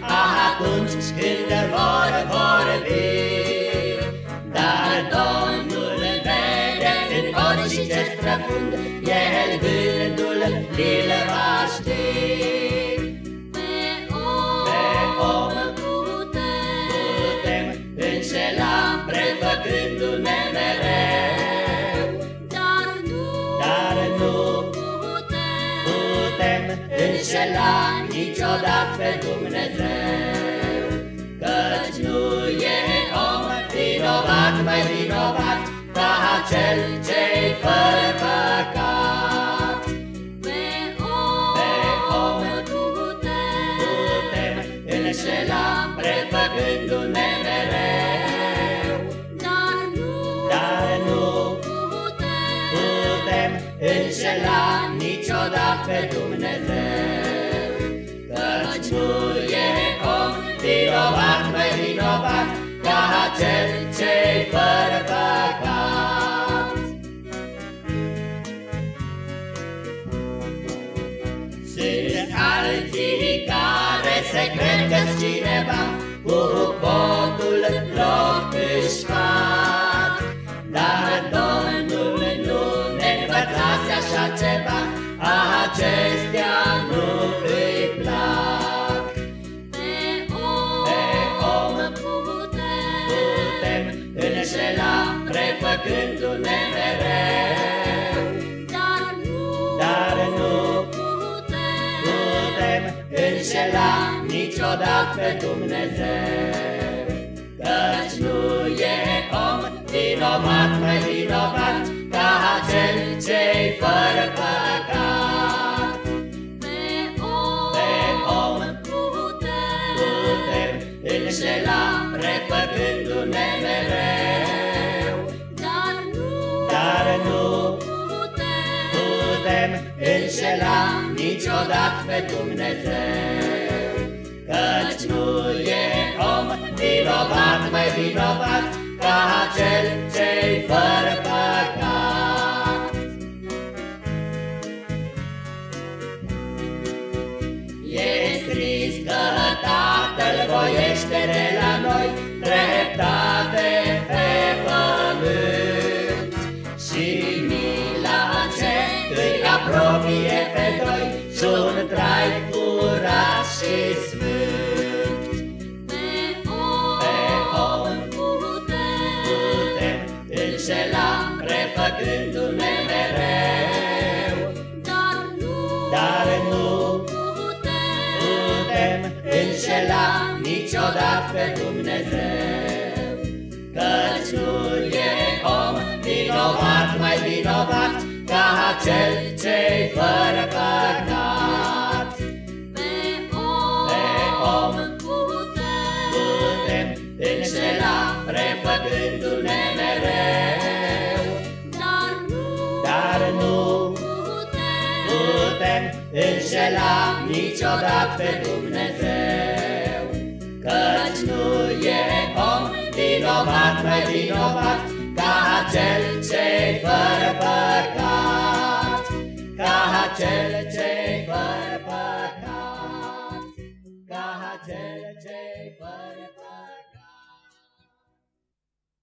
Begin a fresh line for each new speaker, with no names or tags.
atunci când vor vorbi. Dar Domnul vede în orice străfund, El gândul li va ști.
Pe om,
putem, putem înșela prefăcându-ne mereu. Niciodată pe Dumnezeu. Căci nu e om vinovat, mai vinovat, ca cel ce-i fără păcat.
pe om,
Pe om
putem,
putem înșela prefăcându-ne mereu.
dar nu,
Dar nu
putem,
putem înșela niciodată pe Dumnezeu. Căci nu e om vinovat, mai vinovat, ca cel ce-i fără păcat. Sunt alții care se cred că cineva prefăcându-ne mereu.
dar nu,
Dar nu
putem,
putem înșela niciodată pe Dumnezeu. Căci nu e om vinovat, mai vinovat, ca cel ce-i fără păcat.
pe om,
Pe om
putem,
putem înșela, prefăcându-ne mereu.
Putem
înșela niciodată pe Dumnezeu. Căci nu e om vinovat, mai vinovat, ca cel ce-i fără păcat. E scris că Tatăl voiește de la noi dreptate apropie pe doi și un trai curat și sfânt.
pe om,
Pe om
putem,
putem înșela prefăcându-ne mereu,
dar nu,
dar nu
putem,
putem înșela niciodată pe Dumnezeu. Înșela, prefăcându-ne mereu.
dar nu,
Dar nu
putem,
putem înșela niciodată pe Dumnezeu. Căci nu e om vinovat, mai vinovat, ca cel ce-i fără păcat, ca cel ce-i